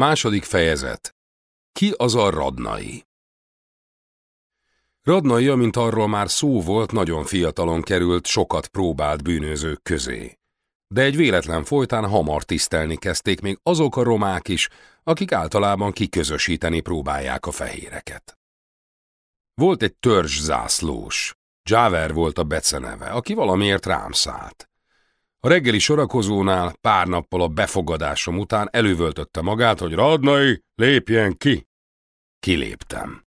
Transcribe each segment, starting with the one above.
Második fejezet. Ki az a Radnai? Radnai, amint arról már szó volt, nagyon fiatalon került, sokat próbált bűnözők közé. De egy véletlen folytán hamar tisztelni kezdték még azok a romák is, akik általában kiközösíteni próbálják a fehéreket. Volt egy törzs zászlós, Javer volt a beceneve, aki valamiért rám szállt. A reggeli sorakozónál pár nappal a befogadásom után elővöltötte magát, hogy Radnai, lépjen ki! Kiléptem.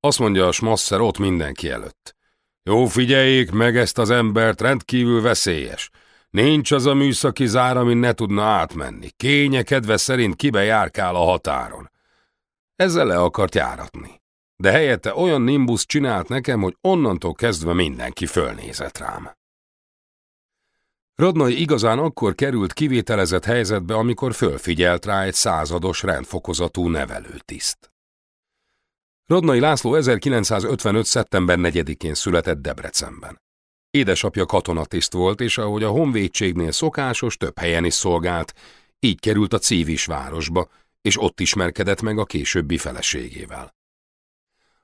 Azt mondja a smasszer ott mindenki előtt. Jó, figyeljék meg ezt az embert, rendkívül veszélyes. Nincs az a műszaki zár, amin ne tudna átmenni. Kénye kedve szerint kibe járkál a határon. Ezzel le akart járatni. De helyette olyan nimbus csinált nekem, hogy onnantól kezdve mindenki fölnézett rám. Radnai igazán akkor került kivételezett helyzetbe, amikor fölfigyelt rá egy százados rendfokozatú nevelőtiszt. Radnai László 1955. szeptember 4-én született Debrecenben. Édesapja katonatiszt volt, és ahogy a honvédségnél szokásos, több helyen is szolgált, így került a Cívis városba, és ott ismerkedett meg a későbbi feleségével.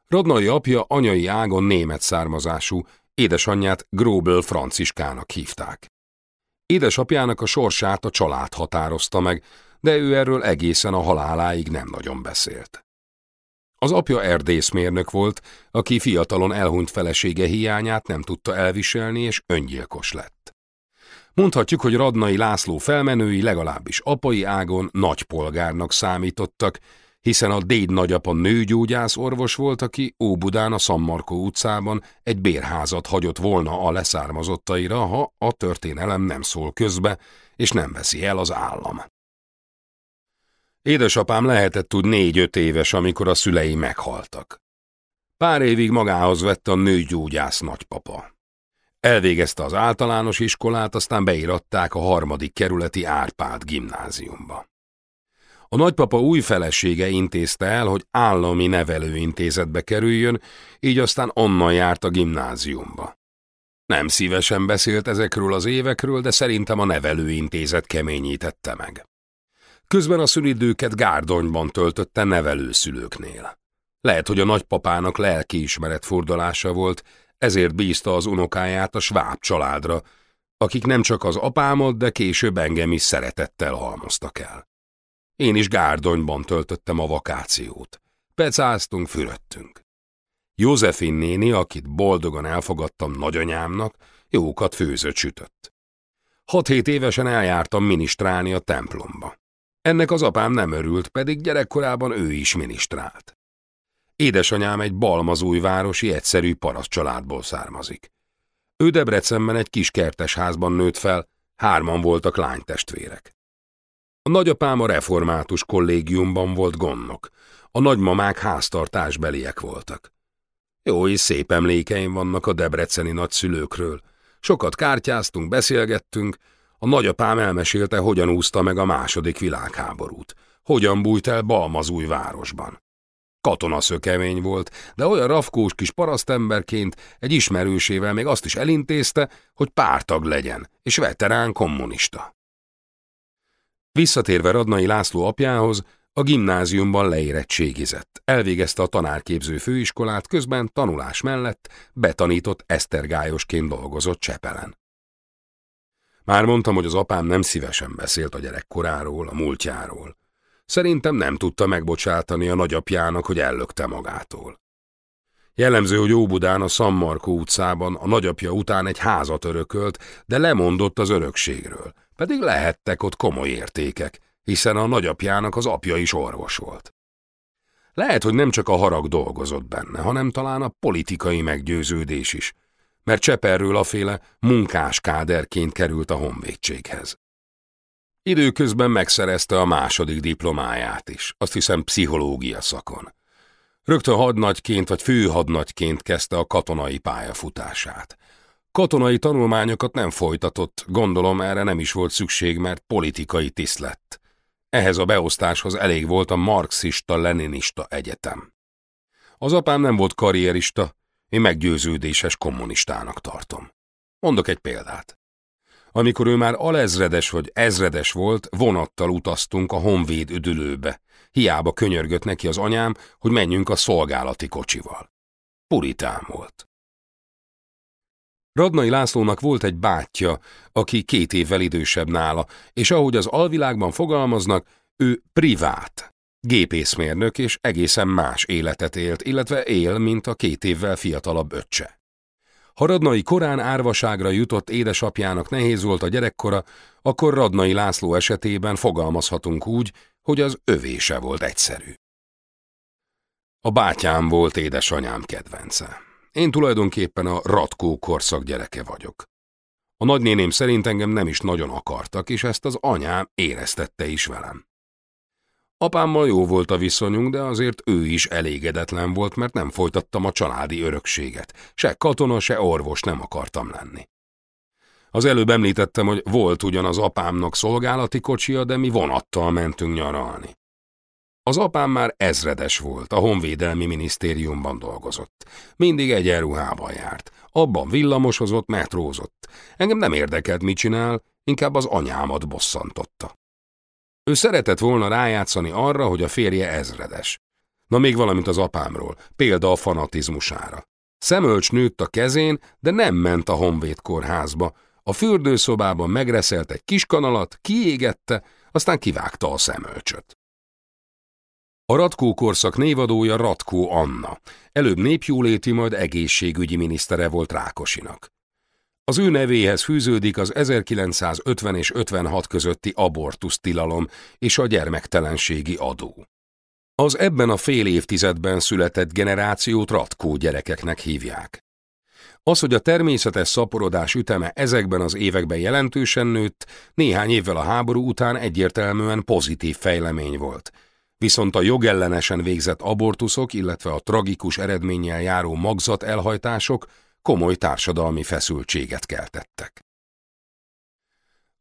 Radnai apja anyai ágon német származású, édesanyját Gróbel Franciskának hívták. Édesapjának a sorsát a család határozta meg, de ő erről egészen a haláláig nem nagyon beszélt. Az apja erdészmérnök volt, aki fiatalon elhunyt felesége hiányát nem tudta elviselni, és öngyilkos lett. Mondhatjuk, hogy Radnai László felmenői legalábbis apai ágon nagypolgárnak számítottak, hiszen a déd nagyapa nőgyógyász orvos volt, aki Óbudán a Szammarkó utcában egy bérházat hagyott volna a leszármazottaira, ha a történelem nem szól közbe, és nem veszi el az állam. Édesapám lehetett tud négy-öt éves, amikor a szülei meghaltak. Pár évig magához vette a nőgyógyász nagypapa. Elvégezte az általános iskolát, aztán beiratták a harmadik kerületi Árpád gimnáziumba. A nagypapa új felesége intézte el, hogy állami nevelőintézetbe kerüljön, így aztán onnan járt a gimnáziumba. Nem szívesen beszélt ezekről az évekről, de szerintem a nevelőintézet keményítette meg. Közben a szülidőket Gárdonyban töltötte nevelőszülőknél. Lehet, hogy a nagypapának lelkiismeret fordulása volt, ezért bízta az unokáját a sváb családra, akik nem csak az apámat, de később engem is szeretettel halmoztak el. Én is Gárdonyban töltöttem a vakációt. Pecáztunk, fürödtünk. Józefin néni, akit boldogan elfogadtam nagyanyámnak, jókat főzött sütött. Hat-hét évesen eljártam minisztrálni a templomba. Ennek az apám nem örült, pedig gyerekkorában ő is minisztrált. Édesanyám egy balmazújvárosi egyszerű paraszt családból származik. Ő Debrecenben egy kis kertes házban nőtt fel, hárman voltak lánytestvérek. A nagyapám a református kollégiumban volt gondnok, a nagymamák háztartásbeliek voltak. Jó és szép emlékeim vannak a debreceni nagyszülőkről. Sokat kártyáztunk, beszélgettünk, a nagyapám elmesélte, hogyan úszta meg a második világháborút, hogyan bújt el Balmazúj városban. Katonaszökemény volt, de olyan rafkós kis parasztemberként egy ismerősével még azt is elintézte, hogy pártag legyen, és veterán kommunista. Visszatérve Radnai László apjához, a gimnáziumban leérettségizett, elvégezte a tanárképző főiskolát, közben tanulás mellett betanított esztergályosként dolgozott Csepelen. Már mondtam, hogy az apám nem szívesen beszélt a gyerekkoráról, a múltjáról. Szerintem nem tudta megbocsátani a nagyapjának, hogy ellökte magától. Jellemző, hogy Óbudán a Szammarkó utcában a nagyapja után egy házat örökölt, de lemondott az örökségről, pedig lehettek ott komoly értékek, hiszen a nagyapjának az apja is orvos volt. Lehet, hogy nem csak a harag dolgozott benne, hanem talán a politikai meggyőződés is, mert Cseperről aféle munkáskáderként került a honvédséghez. Időközben megszerezte a második diplomáját is, azt hiszem pszichológia szakon. Rögtön hadnagyként vagy főhadnagyként kezdte a katonai pályafutását. Katonai tanulmányokat nem folytatott, gondolom erre nem is volt szükség, mert politikai tiszt lett. Ehhez a beosztáshoz elég volt a marxista-leninista egyetem. Az apám nem volt karrierista, én meggyőződéses kommunistának tartom. Mondok egy példát. Amikor ő már alezredes vagy ezredes volt, vonattal utaztunk a honvéd üdülőbe. Hiába könyörgött neki az anyám, hogy menjünk a szolgálati kocsival. Puritán volt. Radnai Lászlónak volt egy bátyja, aki két évvel idősebb nála, és ahogy az alvilágban fogalmaznak, ő privát, gépészmérnök és egészen más életet élt, illetve él, mint a két évvel fiatalabb öccse. Ha Radnai korán árvaságra jutott édesapjának nehéz volt a gyerekkora, akkor Radnai László esetében fogalmazhatunk úgy, hogy az övése volt egyszerű. A bátyám volt édesanyám kedvence. Én tulajdonképpen a Ratkó korszak gyereke vagyok. A nagynéném szerint engem nem is nagyon akartak, és ezt az anyám éreztette is velem. Apámmal jó volt a viszonyunk, de azért ő is elégedetlen volt, mert nem folytattam a családi örökséget. Se katona, se orvos nem akartam lenni. Az előbb említettem, hogy volt ugyan az apámnak szolgálati kocsia, de mi vonattal mentünk nyaralni. Az apám már ezredes volt, a Honvédelmi Minisztériumban dolgozott. Mindig egyenruhában járt. Abban villamosozott, metrózott. Engem nem érdekelt, mit csinál, inkább az anyámat bosszantotta. Ő szeretett volna rájátszani arra, hogy a férje ezredes. Na még valamit az apámról, példa a fanatizmusára. Szemölcs nőtt a kezén, de nem ment a honvéd kórházba. A fürdőszobában megreszelt egy kis kanalat, kiégette, aztán kivágta a szemölcsöt. A Ratkó korszak névadója Ratkó Anna, előbb népjóléti, majd egészségügyi minisztere volt Rákosinak. Az ő nevéhez fűződik az 1950 és 56 közötti abortusz tilalom és a gyermektelenségi adó. Az ebben a fél évtizedben született generációt Ratkó gyerekeknek hívják. Az, hogy a természetes szaporodás üteme ezekben az években jelentősen nőtt, néhány évvel a háború után egyértelműen pozitív fejlemény volt – viszont a jogellenesen végzett abortuszok, illetve a tragikus eredménnyel járó magzat elhajtások komoly társadalmi feszültséget keltettek.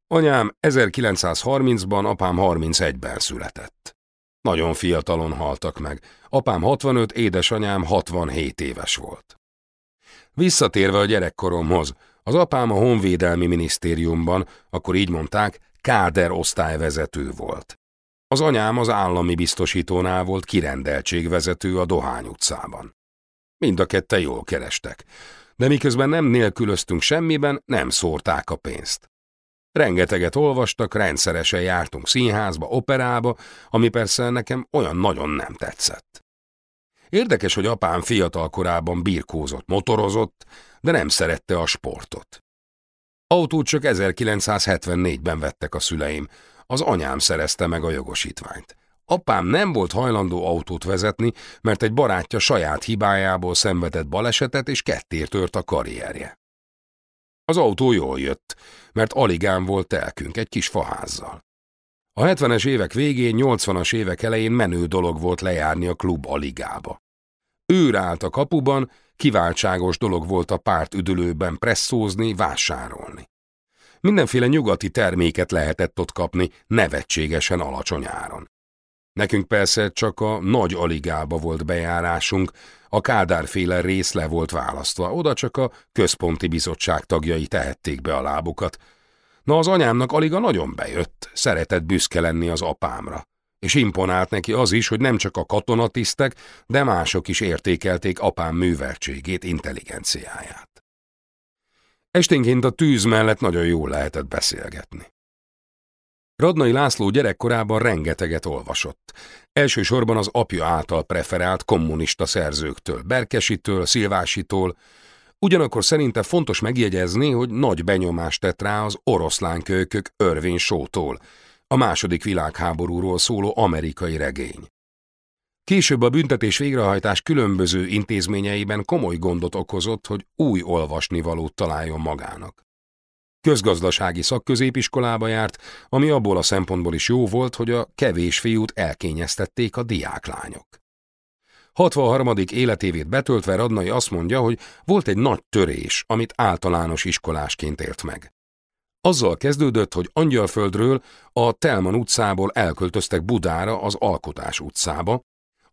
Anyám 1930-ban, apám 31-ben született. Nagyon fiatalon haltak meg. Apám 65, édesanyám 67 éves volt. Visszatérve a gyerekkoromhoz, az apám a Honvédelmi Minisztériumban, akkor így mondták, káder osztályvezető volt. Az anyám az állami biztosítónál volt kirendeltségvezető a Dohány utcában. Mind a kette jól kerestek, de miközben nem nélkülöztünk semmiben, nem szórták a pénzt. Rengeteget olvastak, rendszeresen jártunk színházba, operába, ami persze nekem olyan nagyon nem tetszett. Érdekes, hogy apám fiatal korában birkózott, motorozott, de nem szerette a sportot. Autót csak 1974-ben vettek a szüleim, az anyám szerezte meg a jogosítványt. Apám nem volt hajlandó autót vezetni, mert egy barátja saját hibájából szenvedett balesetet és kettért tört a karrierje. Az autó jól jött, mert aligán volt telkünk egy kis faházzal. A 70-es évek végén, 80-as évek elején menő dolog volt lejárni a klub aligába. Őr állt a kapuban, kiváltságos dolog volt a párt üdülőben presszózni, vásárolni. Mindenféle nyugati terméket lehetett ott kapni nevetségesen alacsony áron. Nekünk persze csak a nagy aligába volt bejárásunk, a kádárféle rész le volt választva, oda csak a központi bizottság tagjai tehették be a lábukat. Na az anyámnak aliga nagyon bejött, szeretett büszke lenni az apámra. És imponált neki az is, hogy nem csak a katonatisztek, de mások is értékelték apám műveltségét, intelligenciáját. Esténként a tűz mellett nagyon jól lehetett beszélgetni. Radnai László gyerekkorában rengeteget olvasott. Elsősorban az apja által preferált kommunista szerzőktől, Berkesitől, Szilvásitól, ugyanakkor szerinte fontos megjegyezni, hogy nagy benyomást tett rá az oroszlánkölykök Örvén Sótól, a második világháborúról szóló amerikai regény. Később a büntetés végrehajtás különböző intézményeiben komoly gondot okozott, hogy új olvasnivalót találjon magának. Közgazdasági szakközépiskolába járt, ami abból a szempontból is jó volt, hogy a kevés fiút elkényeztették a diáklányok. 63. életévét betöltve Radnai azt mondja, hogy volt egy nagy törés, amit általános iskolásként élt meg. Azzal kezdődött, hogy Angyalföldről a Telman utcából elköltöztek Budára az Alkotás utcába,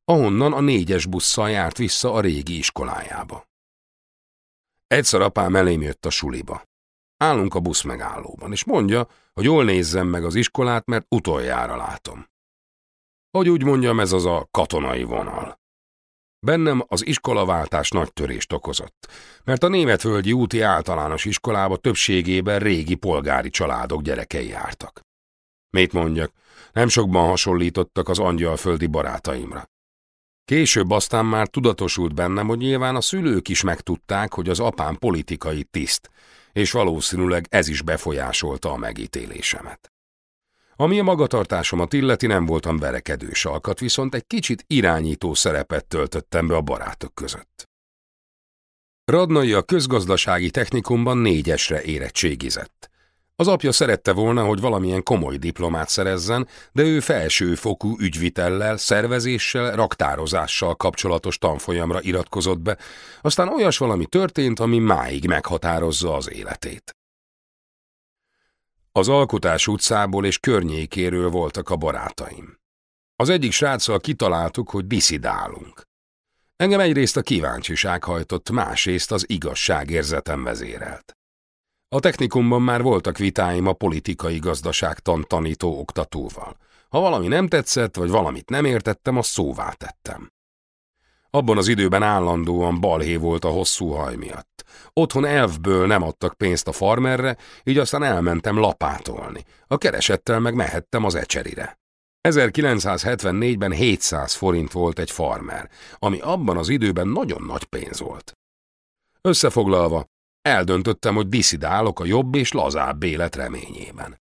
ahonnan a négyes busszal járt vissza a régi iskolájába. Egyszer apám elém jött a suliba. Állunk a busz megállóban, és mondja, hogy jól nézzem meg az iskolát, mert utoljára látom. Hogy úgy mondjam, ez az a katonai vonal. Bennem az iskolaváltás nagy törést okozott, mert a németvölgyi úti általános iskolába többségében régi polgári családok gyerekei jártak. Mit mondjak, nem sokban hasonlítottak az angyalföldi barátaimra. Később aztán már tudatosult bennem, hogy nyilván a szülők is megtudták, hogy az apám politikai tiszt, és valószínűleg ez is befolyásolta a megítélésemet. Ami a magatartásomat illeti, nem voltam verekedős alkat, viszont egy kicsit irányító szerepet töltöttem be a barátok között. Radnai a közgazdasági technikumban négyesre érettségizett. Az apja szerette volna, hogy valamilyen komoly diplomát szerezzen, de ő felsőfokú ügyvitellel, szervezéssel, raktározással kapcsolatos tanfolyamra iratkozott be, aztán olyas valami történt, ami máig meghatározza az életét. Az Alkotás utcából és környékéről voltak a barátaim. Az egyik sráccal kitaláltuk, hogy diszidálunk. Engem egyrészt a kíváncsiság hajtott, másrészt az igazságérzetem vezérelt. A technikumban már voltak vitáim a politikai gazdaságtan tanító oktatóval. Ha valami nem tetszett, vagy valamit nem értettem, azt szóvá tettem. Abban az időben állandóan balhé volt a hosszú haj miatt. Otthon elfből nem adtak pénzt a farmerre, így aztán elmentem lapátolni. A keresettel meg mehettem az ecserire. 1974-ben 700 forint volt egy farmer, ami abban az időben nagyon nagy pénz volt. Összefoglalva, eldöntöttem, hogy diszidálok a jobb és lazább élet reményében.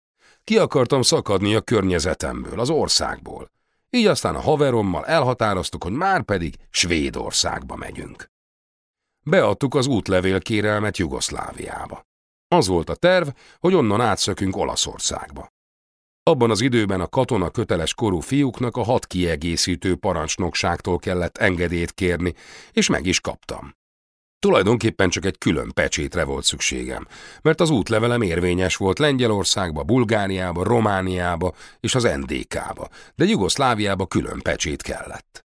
Ki akartam szakadni a környezetemből, az országból. Így aztán a haverommal elhatároztuk, hogy már pedig Svédországba megyünk. Beadtuk az útlevélkérelmet Jugoszláviába. Az volt a terv, hogy onnan átszökünk Olaszországba. Abban az időben a katona köteles korú fiúknak a hat kiegészítő parancsnokságtól kellett engedélyt kérni, és meg is kaptam. Tulajdonképpen csak egy külön pecsétre volt szükségem, mert az útlevelem érvényes volt Lengyelországba, Bulgáriába, Romániába és az NDK-ba, de Jugoszláviába külön pecsét kellett.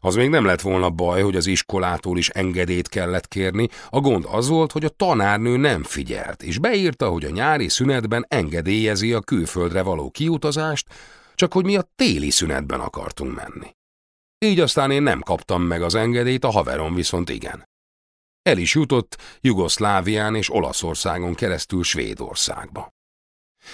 Az még nem lett volna baj, hogy az iskolától is engedélyt kellett kérni, a gond az volt, hogy a tanárnő nem figyelt, és beírta, hogy a nyári szünetben engedélyezi a külföldre való kiutazást, csak hogy mi a téli szünetben akartunk menni. Így aztán én nem kaptam meg az engedélyt, a haverom viszont igen. El is jutott Jugoszlávián és Olaszországon keresztül Svédországba.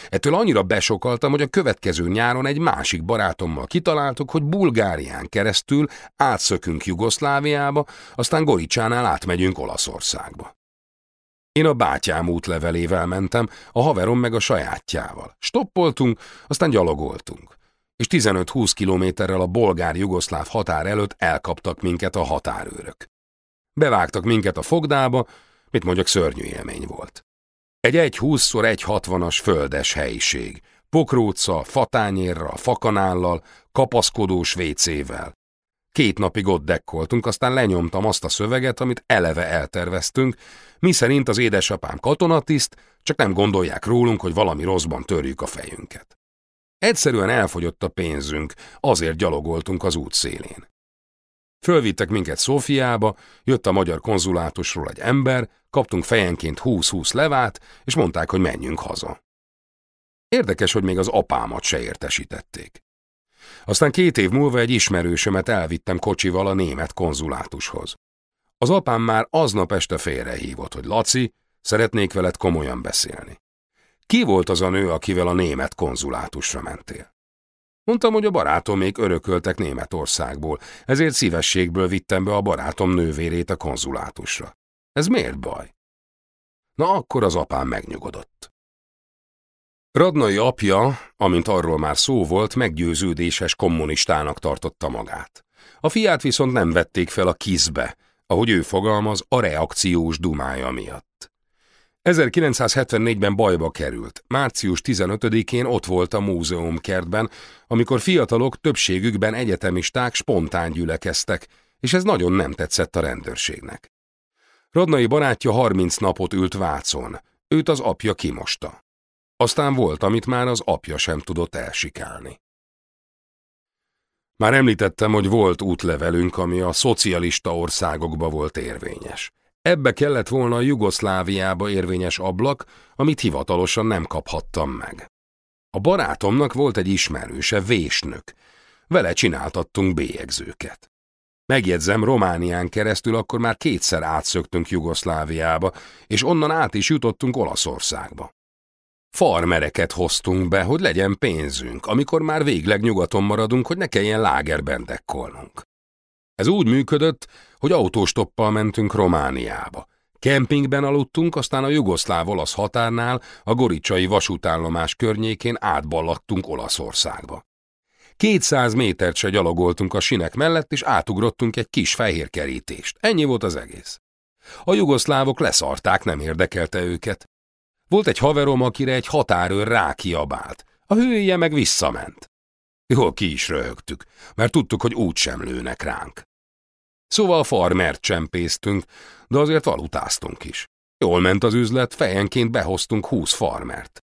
Ettől annyira besokaltam, hogy a következő nyáron egy másik barátommal kitaláltuk, hogy Bulgárián keresztül átszökünk Jugoszláviába, aztán Goricsánál átmegyünk Olaszországba. Én a bátyám útlevelével mentem, a haverom meg a sajátjával. Stoppoltunk, aztán gyalogoltunk. És 15-20 kilométerrel a bolgár-jugoszláv határ előtt elkaptak minket a határőrök. Bevágtak minket a fogdába, mit mondjak, szörnyű élmény volt. Egy 1 60 as földes helyiség, pokróca, fatányérral, fakanállal, kapaszkodós vécével. Két napig ott dekkoltunk, aztán lenyomtam azt a szöveget, amit eleve elterveztünk, mi szerint az édesapám katonatiszt, csak nem gondolják rólunk, hogy valami rosszban törjük a fejünket. Egyszerűen elfogyott a pénzünk, azért gyalogoltunk az út szélén. Fölvittek minket Szófiába, jött a magyar konzulátusról egy ember, kaptunk fejenként 20-20 levát, és mondták, hogy menjünk haza. Érdekes, hogy még az apámat se értesítették. Aztán két év múlva egy ismerősömet elvittem kocsival a német konzulátushoz. Az apám már aznap este félrehívott, hogy Laci, szeretnék veled komolyan beszélni. Ki volt az a nő, akivel a német konzulátusra mentél? Mondtam, hogy a barátom még örököltek Németországból, ezért szívességből vittem be a barátom nővérét a konzulátusra. Ez miért baj? Na akkor az apám megnyugodott. Radnai apja, amint arról már szó volt, meggyőződéses kommunistának tartotta magát. A fiát viszont nem vették fel a kizbe, ahogy ő fogalmaz, a reakciós dumája miatt. 1974-ben bajba került. Március 15-én ott volt a múzeumkertben, amikor fiatalok többségükben egyetemisták spontán gyülekeztek, és ez nagyon nem tetszett a rendőrségnek. Radnai barátja 30 napot ült Vácon, őt az apja kimosta. Aztán volt, amit már az apja sem tudott elsikálni. Már említettem, hogy volt útlevelünk, ami a szocialista országokba volt érvényes. Ebbe kellett volna a Jugoszláviába érvényes ablak, amit hivatalosan nem kaphattam meg. A barátomnak volt egy ismerőse, vésnök. Vele csináltattunk bélyegzőket. Megjegyzem, Románián keresztül akkor már kétszer átszöktünk Jugoszláviába, és onnan át is jutottunk Olaszországba. Farmereket hoztunk be, hogy legyen pénzünk, amikor már végleg nyugaton maradunk, hogy ne kelljen lágerben dekkolnunk. Ez úgy működött, hogy autóstoppal mentünk Romániába. Kempingben aludtunk, aztán a jugoszláv-olasz határnál, a goricsai vasútállomás környékén átballagtunk Olaszországba. Kétszáz métert se gyalogoltunk a sinek mellett, és átugrottunk egy kis fehér kerítést. Ennyi volt az egész. A jugoszlávok leszarták, nem érdekelte őket. Volt egy haverom, akire egy határőr rákiabált. A hője meg visszament. Jól ki is röhögtük, mert tudtuk, hogy úgy sem lőnek ránk. Szóval farmert csempésztünk, de azért valutáztunk is. Jól ment az üzlet, fejenként behoztunk húsz farmert.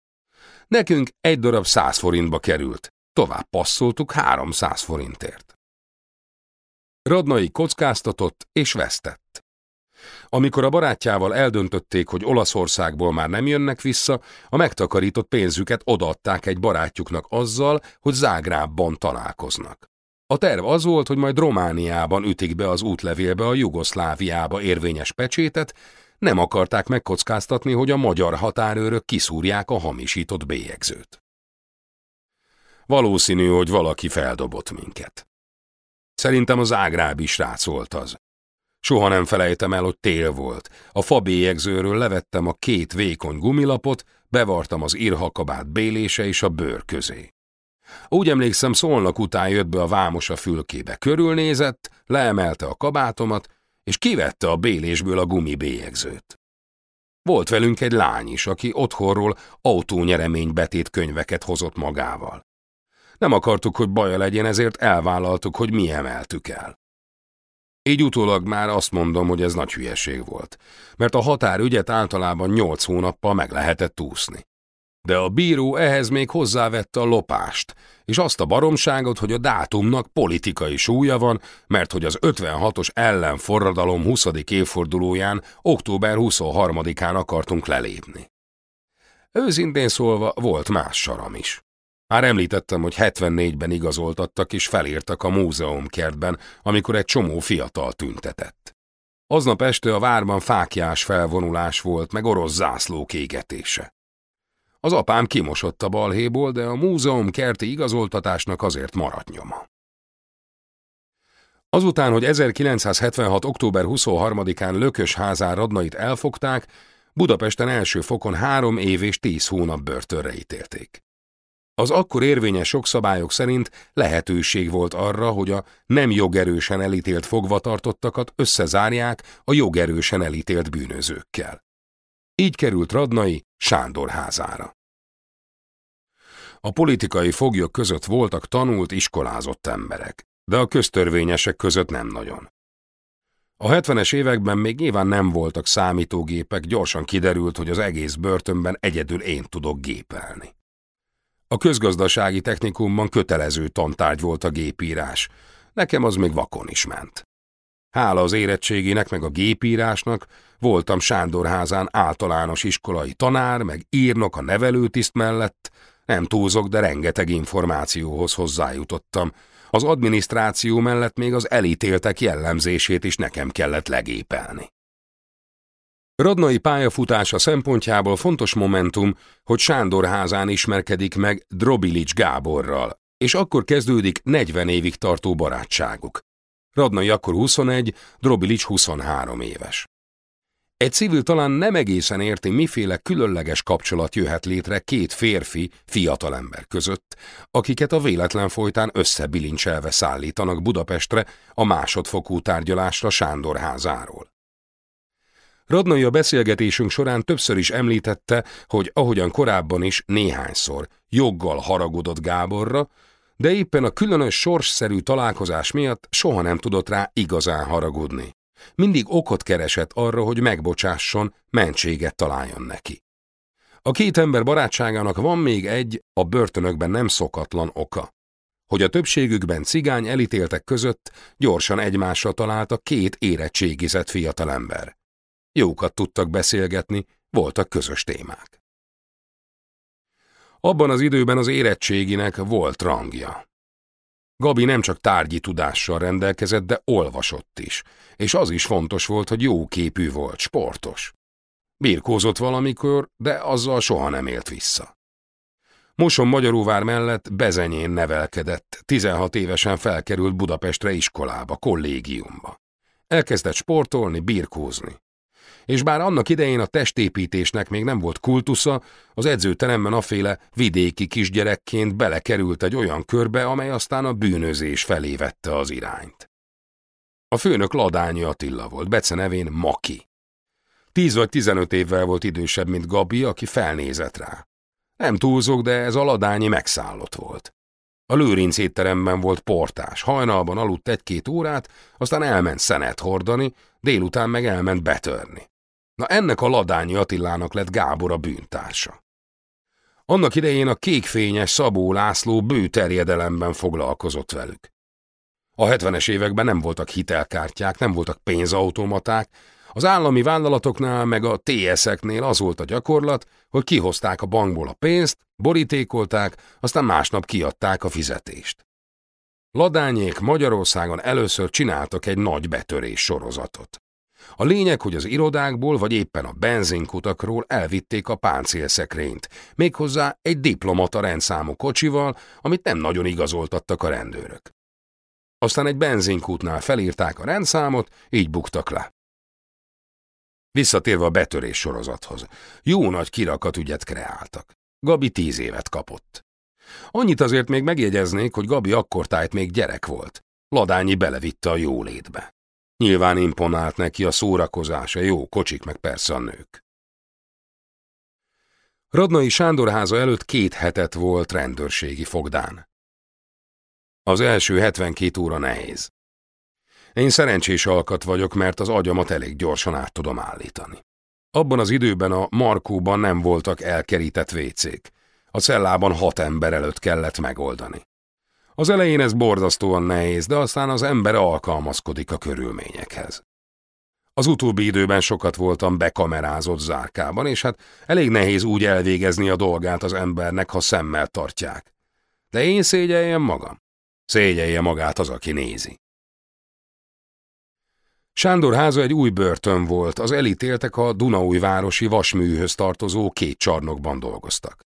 Nekünk egy darab száz forintba került, tovább passzoltuk 300 forintért. Radnai kockáztatott és vesztett. Amikor a barátjával eldöntötték, hogy Olaszországból már nem jönnek vissza, a megtakarított pénzüket odaadták egy barátjuknak azzal, hogy Zágrábban találkoznak. A terv az volt, hogy majd Romániában ütik be az útlevélbe a Jugoszláviába érvényes pecsétet, nem akarták megkockáztatni, hogy a magyar határőrök kiszúrják a hamisított bélyegzőt. Valószínű, hogy valaki feldobott minket. Szerintem az ágrábi srác volt az. Soha nem felejtem el, hogy tél volt. A fabélyegzőről levettem a két vékony gumilapot, bevartam az írhakabát bélése és a bőr közé. Úgy emlékszem, szólnak után jött be a vámos a fülkébe. Körülnézett, leemelte a kabátomat, és kivette a bélésből a gumibélyegzőt. Volt velünk egy lány is, aki otthonról autónyereménybetét könyveket hozott magával. Nem akartuk, hogy baja legyen, ezért elvállaltuk, hogy mi emeltük el. Így utólag már azt mondom, hogy ez nagy hülyeség volt, mert a határügyet általában nyolc hónappal meg lehetett úszni. De a bíró ehhez még hozzávette a lopást, és azt a baromságot, hogy a dátumnak politikai súlya van, mert hogy az 56-os ellenforradalom 20. évfordulóján, október 23-án akartunk lelépni. Őszintén szólva volt más saram is. Már említettem, hogy 74-ben igazoltattak és felírtak a múzeumkertben, amikor egy csomó fiatal tüntetett. Aznap este a várban fákjás felvonulás volt, meg orosz zászlók égetése. Az apám kimosott a balhéból, de a múzeum kerti igazoltatásnak azért maradt nyoma. Azután, hogy 1976. október 23-án Lökös házán radnait elfogták, Budapesten első fokon három év és tíz hónap börtönre ítélték. Az akkor érvényes jogszabályok szerint lehetőség volt arra, hogy a nem jogerősen elítélt fogvatartottakat összezárják a jogerősen elítélt bűnözőkkel. Így került Radnai Sándor házára. A politikai foglyok között voltak tanult, iskolázott emberek, de a köztörvényesek között nem nagyon. A 70-es években még nyilván nem voltak számítógépek, gyorsan kiderült, hogy az egész börtönben egyedül én tudok gépelni. A közgazdasági technikumban kötelező tantárgy volt a gépírás. Nekem az még vakon is ment. Hála az érettségének meg a gépírásnak voltam Sándorházán általános iskolai tanár, meg írnok a nevelőtiszt mellett, nem túlzok, de rengeteg információhoz hozzájutottam. Az adminisztráció mellett még az elítéltek jellemzését is nekem kellett legépelni. Radnai pályafutása szempontjából fontos momentum, hogy Sándorházán ismerkedik meg Drobilics Gáborral, és akkor kezdődik 40 évig tartó barátságuk. Radnai akkor 21, Drobilics 23 éves. Egy civil talán nem egészen érti, miféle különleges kapcsolat jöhet létre két férfi, fiatalember között, akiket a véletlen folytán összebilincselve szállítanak Budapestre a másodfokú tárgyalásra Sándor házáról. Radnai a beszélgetésünk során többször is említette, hogy ahogyan korábban is néhányszor joggal haragudott Gáborra, de éppen a különös sorsszerű találkozás miatt soha nem tudott rá igazán haragudni. Mindig okot keresett arra, hogy megbocsásson, mentséget találjon neki. A két ember barátságának van még egy, a börtönökben nem szokatlan oka. Hogy a többségükben cigány elítéltek között gyorsan egymásra talált a két érettségizett fiatalember. Jókat tudtak beszélgetni, voltak közös témák. Abban az időben az érettséginek volt rangja. Gabi nem csak tárgyi tudással rendelkezett, de olvasott is, és az is fontos volt, hogy jó képű volt, sportos. Birkózott valamikor, de azzal soha nem élt vissza. Moson Magyaróvár mellett Bezenyén nevelkedett, 16 évesen felkerült Budapestre iskolába, kollégiumba. Elkezdett sportolni, birkózni. És bár annak idején a testépítésnek még nem volt kultusza, az edzőteremben aféle vidéki kisgyerekként belekerült egy olyan körbe, amely aztán a bűnözés felé vette az irányt. A főnök Ladányi Attila volt, Bece nevén Maki. Tíz vagy tizenöt évvel volt idősebb, mint Gabi, aki felnézett rá. Nem túlzok, de ez a ladányi megszállott volt. A lőrinc étteremben volt portás, hajnalban aludt egy-két órát, aztán elment szenet hordani, délután meg elment betörni. Na ennek a ladányi Attilának lett Gábor a bűntársa. Annak idején a kékfényes Szabó László bő terjedelemben foglalkozott velük. A 70-es években nem voltak hitelkártyák, nem voltak pénzautomaták, az állami vállalatoknál meg a TS-eknél az volt a gyakorlat, hogy kihozták a bankból a pénzt, borítékolták, aztán másnap kiadták a fizetést. Ladányék Magyarországon először csináltak egy nagy betörés sorozatot. A lényeg, hogy az irodákból vagy éppen a benzinkutakról elvitték a páncélszekrényt, méghozzá egy diplomata rendszámú kocsival, amit nem nagyon igazoltattak a rendőrök. Aztán egy benzinkútnál felírták a rendszámot, így buktak le. Visszatérve a betörés sorozathoz. Jó nagy kirakat ügyet kreáltak. Gabi tíz évet kapott. Annyit azért még megjegyeznék, hogy Gabi akkortájt még gyerek volt. Ladányi belevitte a jólétbe. Nyilván imponált neki a szórakozása, jó kocsik, meg persze a nők. Radnai Sándorháza előtt két hetet volt rendőrségi fogdán. Az első 72 óra nehéz. Én szerencsés alkat vagyok, mert az agyamat elég gyorsan át tudom állítani. Abban az időben a Markóban nem voltak elkerített vécék. A cellában hat ember előtt kellett megoldani. Az elején ez borzasztóan nehéz, de aztán az ember alkalmazkodik a körülményekhez. Az utóbbi időben sokat voltam bekamerázott zárkában, és hát elég nehéz úgy elvégezni a dolgát az embernek, ha szemmel tartják. De én szégyeljem magam. Szégyelje magát az, aki nézi. Sándor háza egy új börtön volt, az elítéltek a Dunaújvárosi vasműhöz tartozó két csarnokban dolgoztak.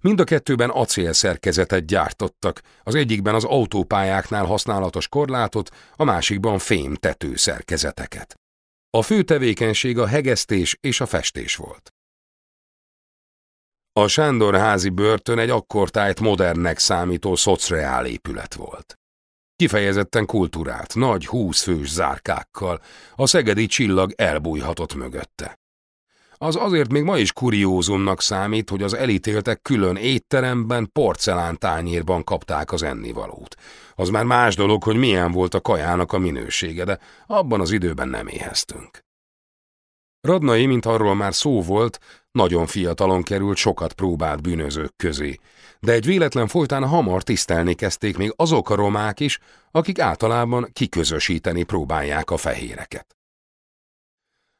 Mind a kettőben acélszerkezetet gyártottak, az egyikben az autópályáknál használatos korlátot, a másikban fém tetőszerkezeteket. A fő tevékenység a hegesztés és a festés volt. A Sándorházi börtön egy akkortájt modernnek számító szocreál épület volt. Kifejezetten kultúrált, nagy húszfős zárkákkal, a szegedi csillag elbújhatott mögötte. Az azért még ma is kuriózumnak számít, hogy az elítéltek külön étteremben, porcelántányérban kapták az ennivalót. Az már más dolog, hogy milyen volt a kajának a minősége, de abban az időben nem éheztünk. Radnai, mint arról már szó volt, nagyon fiatalon került sokat próbált bűnözők közé, de egy véletlen folytán hamar tisztelni kezdték még azok a romák is, akik általában kiközösíteni próbálják a fehéreket.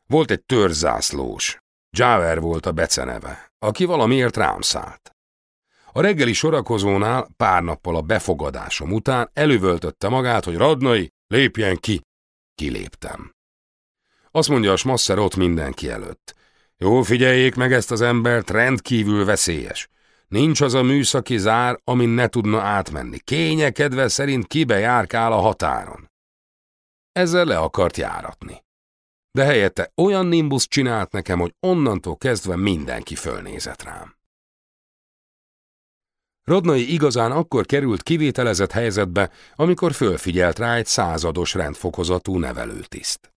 Volt egy törzászlós, Jáver volt a beceneve, aki valamiért rám szállt. A reggeli sorakozónál pár nappal a befogadásom után elővöltötte magát, hogy Radnai, lépjen ki. Kiléptem. Azt mondja a smasszer ott mindenki előtt. Jó, figyeljék meg ezt az embert, rendkívül veszélyes. Nincs az a műszaki zár, amin ne tudna átmenni. Kénye kedve szerint kibe járkál a határon. Ezzel le akart járatni. De helyette olyan nimbus csinált nekem, hogy onnantól kezdve mindenki fölnézett rám. Rodnai igazán akkor került kivételezett helyzetbe, amikor fölfigyelt rá egy százados rendfokozatú nevelőtiszt.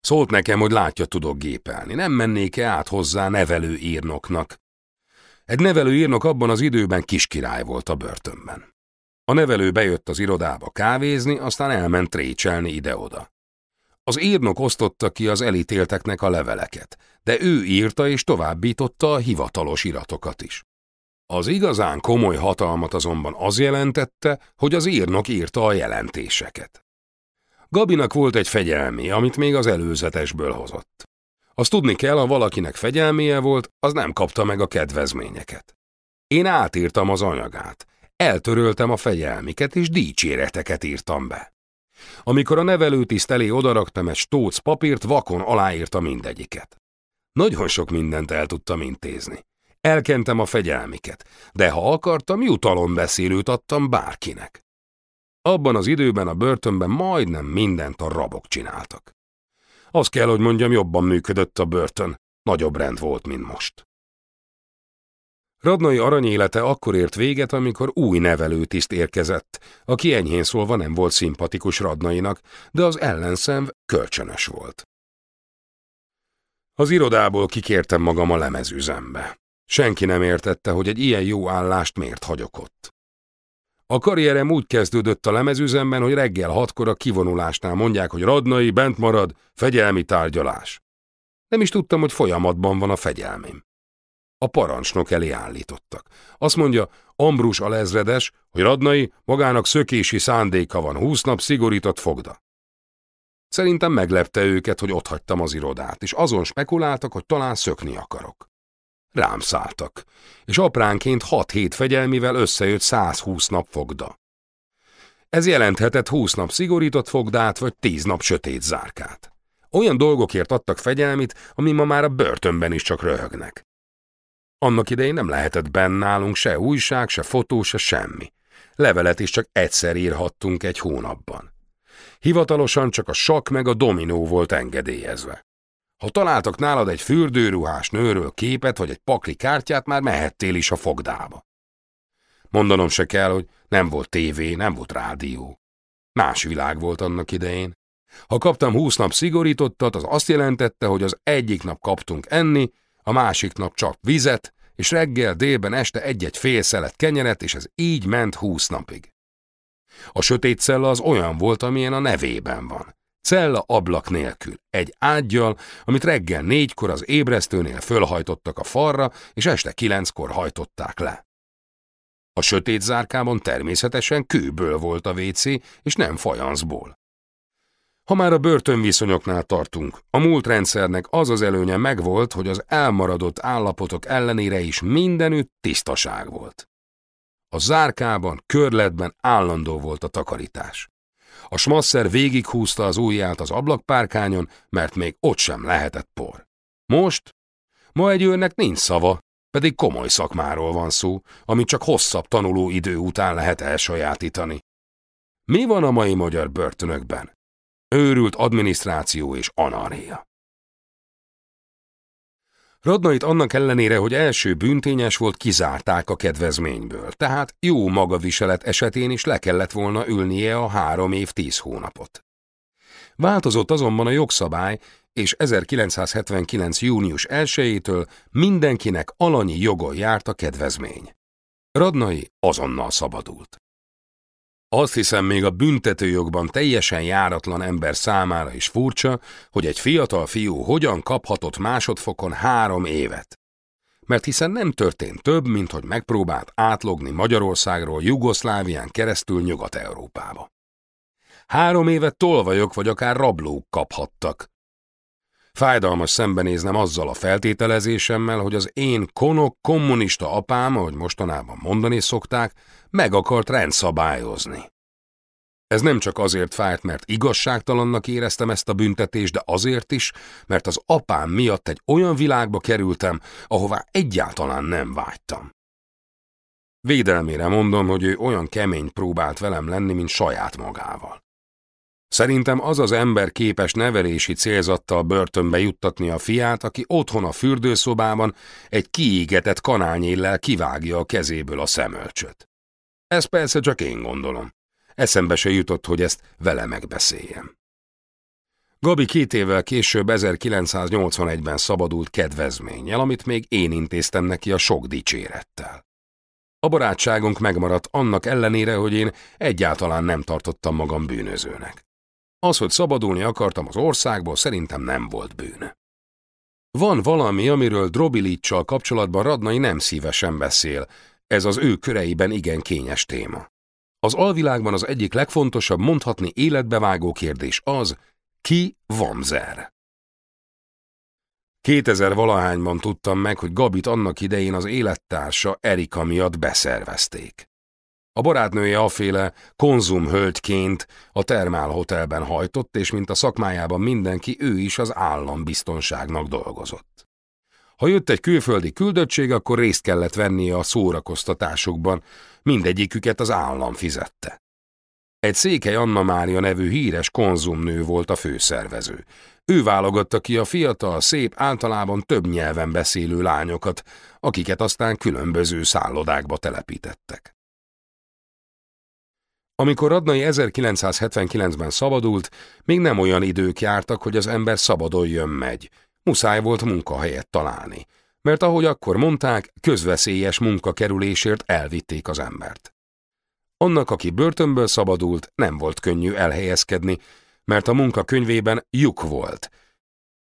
Szólt nekem, hogy látja, tudok gépelni, nem mennék-e át hozzá nevelő írnoknak. Egy nevelő írnok abban az időben kiskirály volt a börtönben. A nevelő bejött az irodába kávézni, aztán elment trécselni ide-oda. Az írnok osztotta ki az elítélteknek a leveleket, de ő írta és továbbította a hivatalos iratokat is. Az igazán komoly hatalmat azonban az jelentette, hogy az írnok írta a jelentéseket. Gabinak volt egy fegyelmi, amit még az előzetesből hozott. Azt tudni kell, ha valakinek fegyelméje volt, az nem kapta meg a kedvezményeket. Én átírtam az anyagát, eltöröltem a fegyelmiket, és dicséreteket írtam be. Amikor a nevelőtiszt elé odaraktam egy stóc papírt, vakon aláírta mindegyiket. Nagyon sok mindent el tudtam intézni. Elkentem a fegyelmiket, de ha akartam, jutalomбeszélőt adtam bárkinek. Abban az időben a börtönben majdnem mindent a rabok csináltak. Azt kell, hogy mondjam, jobban működött a börtön, nagyobb rend volt, mint most. Radnai aranyélete akkor ért véget, amikor új nevelőtiszt érkezett, aki enyhén szólva nem volt szimpatikus Radnainak, de az ellenszem kölcsönös volt. Az irodából kikértem magam a lemezüzembe. Senki nem értette, hogy egy ilyen jó állást miért hagyok ott. A karrierem úgy kezdődött a lemezüzemben, hogy reggel hatkor a kivonulásnál mondják, hogy Radnai bent marad, fegyelmi tárgyalás. Nem is tudtam, hogy folyamatban van a fegyelmém. A parancsnok elé állítottak. Azt mondja, Ambrus alezredes, hogy Radnai magának szökési szándéka van, húsz nap szigorított fogda. Szerintem meglepte őket, hogy ott hagytam az irodát, és azon spekuláltak, hogy talán szökni akarok. Rám szálltak, és apránként hat hét fegyelmivel összejött 120 nap fogda. Ez jelenthetett 20 nap szigorított fogdát, vagy 10 nap sötét zárkát. Olyan dolgokért adtak fegyelmit, ami ma már a börtönben is csak röhögnek. Annak idején nem lehetett benn nálunk se újság, se fotó, se semmi. Levelet is csak egyszer írhattunk egy hónapban. Hivatalosan csak a sak meg a dominó volt engedélyezve. Ha találtak nálad egy fürdőruhás nőről képet vagy egy pakli kártyát, már mehettél is a fogdába. Mondanom se kell, hogy nem volt tévé, nem volt rádió. Más világ volt annak idején. Ha kaptam húsz nap szigorítottat, az azt jelentette, hogy az egyik nap kaptunk enni, a másik nap csak vizet, és reggel, délben, este egy-egy fél szelet kenyeret, és ez így ment húsz napig. A sötét cella az olyan volt, amilyen a nevében van. Cella ablak nélkül, egy ágyjal, amit reggel négykor az ébresztőnél fölhajtottak a falra, és este kilenckor hajtották le. A sötét zárkában természetesen kőből volt a WC, és nem fajanszból. Ha már a börtönviszonyoknál tartunk, a múlt rendszernek az az előnye megvolt, hogy az elmaradott állapotok ellenére is mindenütt tisztaság volt. A zárkában, körletben állandó volt a takarítás. A smasszer végighúzta az ujját az ablakpárkányon, mert még ott sem lehetett por. Most? Ma egy őrnek nincs szava, pedig komoly szakmáról van szó, amit csak hosszabb tanuló idő után lehet elsajátítani. Mi van a mai magyar börtönökben? Őrült adminisztráció és anarchia. Radnait annak ellenére, hogy első bűntényes volt, kizárták a kedvezményből, tehát jó magaviselet esetén is le kellett volna ülnie a három év tíz hónapot. Változott azonban a jogszabály, és 1979. június 1-től mindenkinek alanyi jogon járt a kedvezmény. Radnai azonnal szabadult. Azt hiszem még a büntetőjogban teljesen járatlan ember számára is furcsa, hogy egy fiatal fiú hogyan kaphatott másodfokon három évet. Mert hiszen nem történt több, mint hogy megpróbált átlogni Magyarországról Jugoszlávián keresztül Nyugat-Európába. Három évet tolvajok vagy akár rablók kaphattak. Fájdalmas szembenéznem azzal a feltételezésemmel, hogy az én konok kommunista apám, ahogy mostanában mondani szokták, meg akart rendszabályozni. Ez nem csak azért fájt, mert igazságtalannak éreztem ezt a büntetést, de azért is, mert az apám miatt egy olyan világba kerültem, ahová egyáltalán nem vágytam. Védelmére mondom, hogy ő olyan kemény próbált velem lenni, mint saját magával. Szerintem az az ember képes nevelési célzattal börtönbe juttatni a fiát, aki otthon a fürdőszobában egy kiégetett kanányéllel kivágja a kezéből a szemölcsöt. Ez persze csak én gondolom. Eszembe se jutott, hogy ezt vele megbeszéljem. Gabi két évvel később 1981-ben szabadult kedvezménnyel, amit még én intéztem neki a sok dicsérettel. A barátságunk megmaradt annak ellenére, hogy én egyáltalán nem tartottam magam bűnözőnek. Az, hogy szabadulni akartam az országból, szerintem nem volt bűn. Van valami, amiről Drobilicsal kapcsolatban Radnai nem szívesen beszél, ez az ő köreiben igen kényes téma. Az alvilágban az egyik legfontosabb, mondhatni életbevágó kérdés az, ki Vamzer? 2000 valahányban tudtam meg, hogy Gabit annak idején az élettársa Erika miatt beszervezték. A barátnője aféle konzumhölgyként a Termál Hotelben hajtott, és mint a szakmájában mindenki, ő is az állambiztonságnak dolgozott. Ha jött egy külföldi küldöttség, akkor részt kellett vennie a szórakoztatásokban, mindegyiküket az állam fizette. Egy Székely Anna Mária nevű híres konzumnő volt a főszervező. Ő válogatta ki a fiatal, szép, általában több nyelven beszélő lányokat, akiket aztán különböző szállodákba telepítettek. Amikor Radnai 1979-ben szabadult, még nem olyan idők jártak, hogy az ember szabadon jön-megy. Muszáj volt munkahelyet találni, mert ahogy akkor mondták, közveszélyes munkakerülésért elvitték az embert. Annak, aki börtönből szabadult, nem volt könnyű elhelyezkedni, mert a munka könyvében lyuk volt.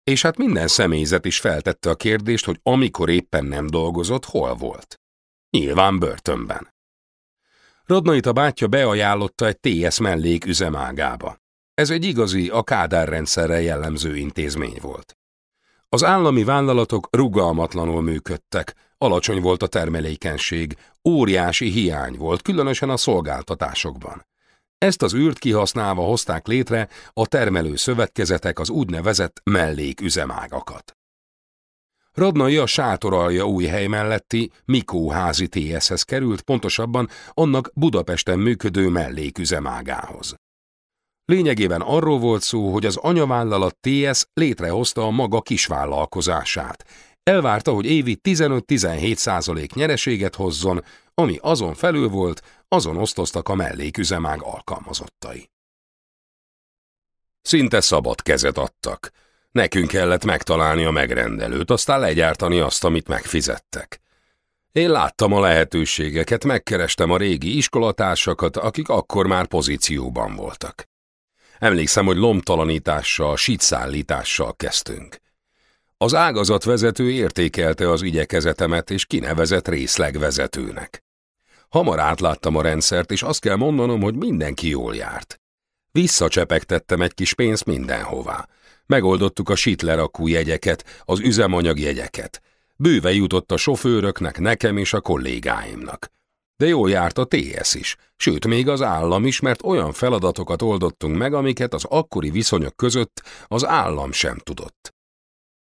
És hát minden személyzet is feltette a kérdést, hogy amikor éppen nem dolgozott, hol volt. Nyilván börtönben. Rodnait a bátyja beajánlotta egy TS mellék üzemágába. Ez egy igazi, a Kádár rendszerre jellemző intézmény volt. Az állami vállalatok rugalmatlanul működtek, alacsony volt a termelékenység, óriási hiány volt, különösen a szolgáltatásokban. Ezt az űrt kihasználva hozták létre a termelő szövetkezetek az úgynevezett melléküzemágakat. Radnai a sátoralja új hely melletti Mikóházi TS-hez került, pontosabban annak Budapesten működő melléküzemágához. Lényegében arról volt szó, hogy az anyavállalat TS létrehozta a maga kisvállalkozását. Elvárta, hogy évi 15-17 százalék nyereséget hozzon, ami azon felül volt, azon osztoztak a melléküzemág alkalmazottai. Szinte szabad kezet adtak. Nekünk kellett megtalálni a megrendelőt, aztán legyártani azt, amit megfizettek. Én láttam a lehetőségeket, megkerestem a régi iskolatársakat, akik akkor már pozícióban voltak. Emlékszem, hogy lomtalanítással, sítszállítással kezdtünk. Az ágazatvezető értékelte az igyekezetemet, és kinevezett részlegvezetőnek. Hamar átláttam a rendszert, és azt kell mondanom, hogy mindenki jól járt. Visszacsepegtettem egy kis pénzt mindenhová. Megoldottuk a sitlerakú jegyeket, az üzemanyag jegyeket. Bőve jutott a sofőröknek, nekem és a kollégáimnak. De jól járt a TS is, sőt még az állam is, mert olyan feladatokat oldottunk meg, amiket az akkori viszonyok között az állam sem tudott.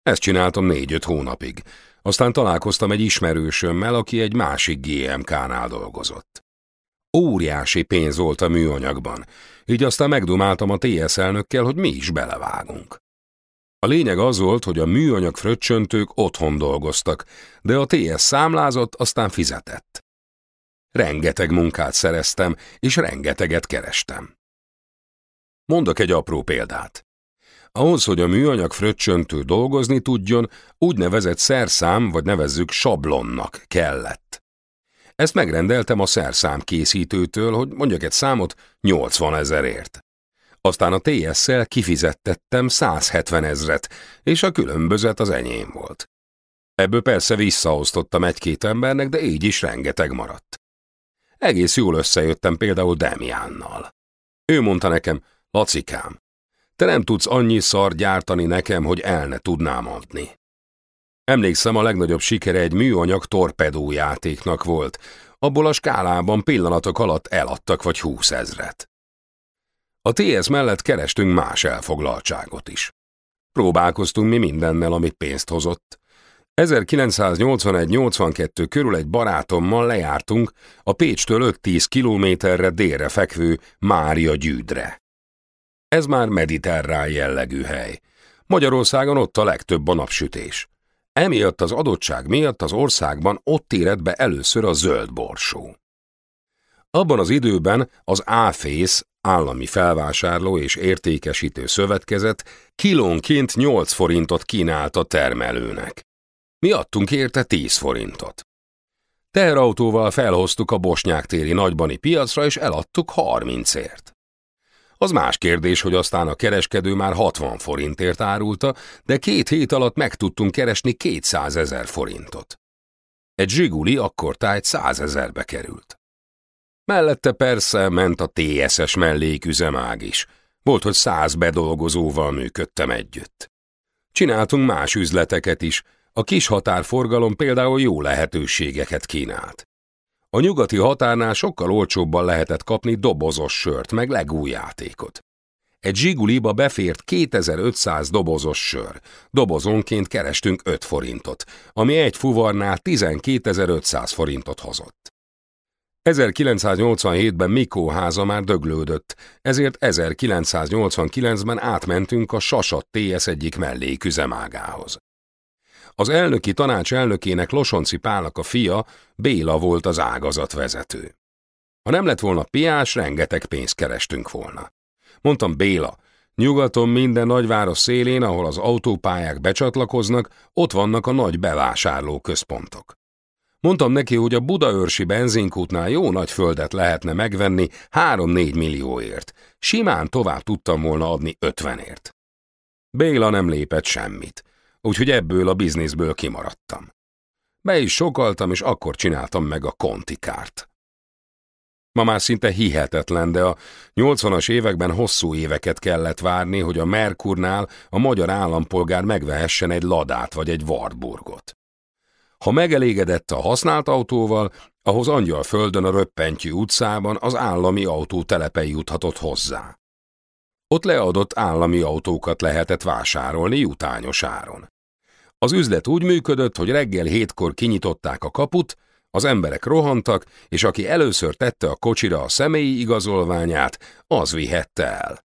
Ezt csináltam négy-öt hónapig. Aztán találkoztam egy ismerősömmel, aki egy másik GMK-nál dolgozott. Óriási pénz volt a műanyagban, így aztán megdumáltam a TS elnökkel, hogy mi is belevágunk. A lényeg az volt, hogy a műanyag fröccsöntők otthon dolgoztak, de a TS számlázott, aztán fizetett. Rengeteg munkát szereztem, és rengeteget kerestem. Mondok egy apró példát. Ahhoz, hogy a műanyag fröccsöntő dolgozni tudjon, úgynevezett szerszám, vagy nevezzük sablonnak kellett. Ezt megrendeltem a szerszám készítőtől, hogy mondjak egy számot 80 ezerért. Aztán a TS-szel kifizettettem 170 ezret, és a különbözet az enyém volt. Ebből persze visszaosztottam egy-két embernek, de így is rengeteg maradt. Egész jól összejöttem például Demiánnal. Ő mondta nekem, Lacikám, te nem tudsz annyi szar gyártani nekem, hogy el ne tudnám adni. Emlékszem, a legnagyobb sikere egy műanyag torpedójátéknak volt. Abból a skálában pillanatok alatt eladtak vagy húszezret. A TS mellett kerestünk más elfoglaltságot is. Próbálkoztunk mi mindennel, amit pénzt hozott. 1981-82 körül egy barátommal lejártunk a Pécstől 5-10 kilométerre délre fekvő Mária gyűdre. Ez már mediterrán jellegű hely. Magyarországon ott a legtöbb a napsütés. Emiatt az adottság miatt az országban ott érett be először a zöld borsó. Abban az időben az áfész, állami felvásárló és értékesítő szövetkezet kilónként 8 forintot kínált a termelőnek. Mi adtunk érte 10 forintot. Teherautóval felhoztuk a Bosnyák téri nagybani piacra, és eladtuk 30ért. Az más kérdés, hogy aztán a kereskedő már 60 forintért árulta, de két hét alatt meg tudtunk keresni 200 ezer forintot. Egy zsiguli akkor tájt 100 ezerbe került. Mellette persze ment a TSS melléküzemág is. Volt, hogy száz bedolgozóval működtem együtt. Csináltunk más üzleteket is, a kis határforgalom például jó lehetőségeket kínált. A nyugati határnál sokkal olcsóbban lehetett kapni dobozos sört, meg legúj játékot. Egy zsiguliba befért 2500 dobozos sör. Dobozonként kerestünk 5 forintot, ami egy fuvarnál 12500 forintot hozott. 1987-ben Mikó háza már döglődött, ezért 1989-ben átmentünk a Sasat TS egyik melléküzemágához. Az elnöki tanács elnökének Losonci Pálnak a fia, Béla volt az ágazat vezető. Ha nem lett volna piás, rengeteg pénzt kerestünk volna. Mondtam, Béla, nyugaton minden nagyváros szélén, ahol az autópályák becsatlakoznak, ott vannak a nagy bevásárló központok. Mondtam neki, hogy a Budaörsi benzinkútnál jó nagy földet lehetne megvenni 3-4 millióért. Simán tovább tudtam volna adni 50ért. Béla nem lépett semmit, úgyhogy ebből a bizniszből kimaradtam. Be is sokaltam, és akkor csináltam meg a kontikárt. Ma már szinte hihetetlen, de a 80-as években hosszú éveket kellett várni, hogy a Merkurnál a magyar állampolgár megvehessen egy ladát vagy egy Wartburgot. Ha megelégedett a használt autóval, ahhoz Angyal földön a Röppentyű utcában az állami autótelepe juthatott hozzá. Ott leadott állami autókat lehetett vásárolni jutányos áron. Az üzlet úgy működött, hogy reggel hétkor kinyitották a kaput, az emberek rohantak, és aki először tette a kocsira a személyi igazolványát, az vihette el.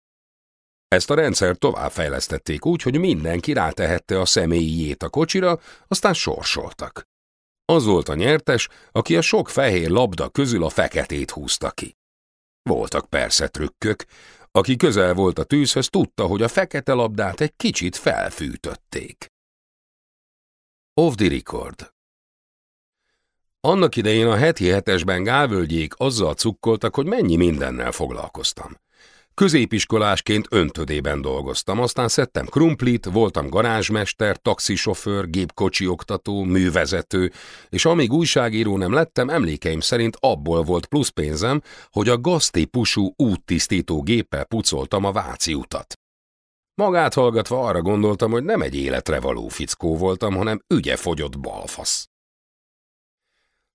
Ezt a rendszert továbbfejlesztették úgy, hogy mindenki rátehette a személyijét a kocsira, aztán sorsoltak. Az volt a nyertes, aki a sok fehér labda közül a feketét húzta ki. Voltak persze trükkök, aki közel volt a tűzhöz, tudta, hogy a fekete labdát egy kicsit felfűtötték. Off the record Annak idején a heti hetesben gálvölgyék azzal cukkoltak, hogy mennyi mindennel foglalkoztam. Középiskolásként öntödében dolgoztam, aztán szedtem krumplit, voltam garázsmester, taxisofőr, gépkocsi oktató, művezető, és amíg újságíró nem lettem, emlékeim szerint abból volt plusz pénzem, hogy a gaztípusú úttisztító géppel pucoltam a Váci utat. Magát hallgatva arra gondoltam, hogy nem egy életre való fickó voltam, hanem ügyefogyott balfasz.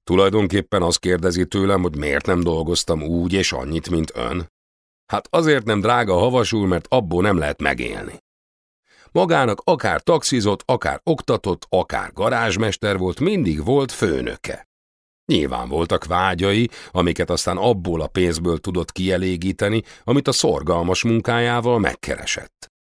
Tulajdonképpen azt kérdezi tőlem, hogy miért nem dolgoztam úgy és annyit, mint ön. Hát azért nem drága havasúl, mert abból nem lehet megélni. Magának akár taxizott, akár oktatott, akár garázsmester volt, mindig volt főnöke. Nyilván voltak vágyai, amiket aztán abból a pénzből tudott kielégíteni, amit a szorgalmas munkájával megkeresett.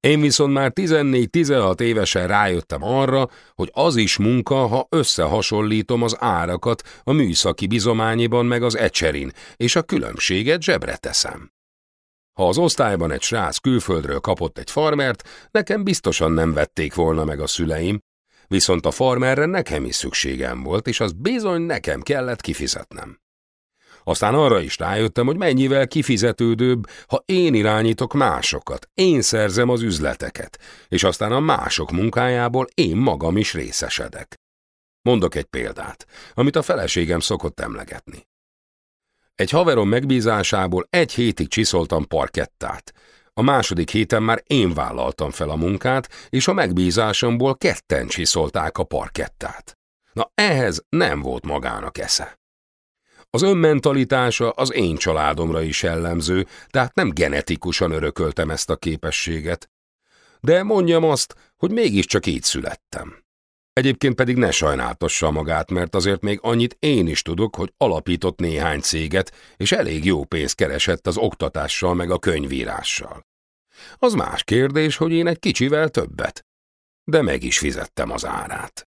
Én viszont már 14-16 évesen rájöttem arra, hogy az is munka, ha összehasonlítom az árakat a műszaki bizományiban meg az ecserin, és a különbséget zsebre teszem. Ha az osztályban egy srác külföldről kapott egy farmert, nekem biztosan nem vették volna meg a szüleim, viszont a farmerre nekem is szükségem volt, és az bizony nekem kellett kifizetnem. Aztán arra is rájöttem, hogy mennyivel kifizetődőbb, ha én irányítok másokat, én szerzem az üzleteket, és aztán a mások munkájából én magam is részesedek. Mondok egy példát, amit a feleségem szokott emlegetni. Egy haverom megbízásából egy hétig csiszoltam parkettát. A második héten már én vállaltam fel a munkát, és a megbízásomból ketten csiszolták a parkettát. Na ehhez nem volt magának esze. Az önmentalitása az én családomra is jellemző, tehát nem genetikusan örököltem ezt a képességet. De mondjam azt, hogy mégiscsak így születtem. Egyébként pedig ne sajnáltassa magát, mert azért még annyit én is tudok, hogy alapított néhány céget, és elég jó pénzt keresett az oktatással meg a könyvírással. Az más kérdés, hogy én egy kicsivel többet. De meg is fizettem az árát.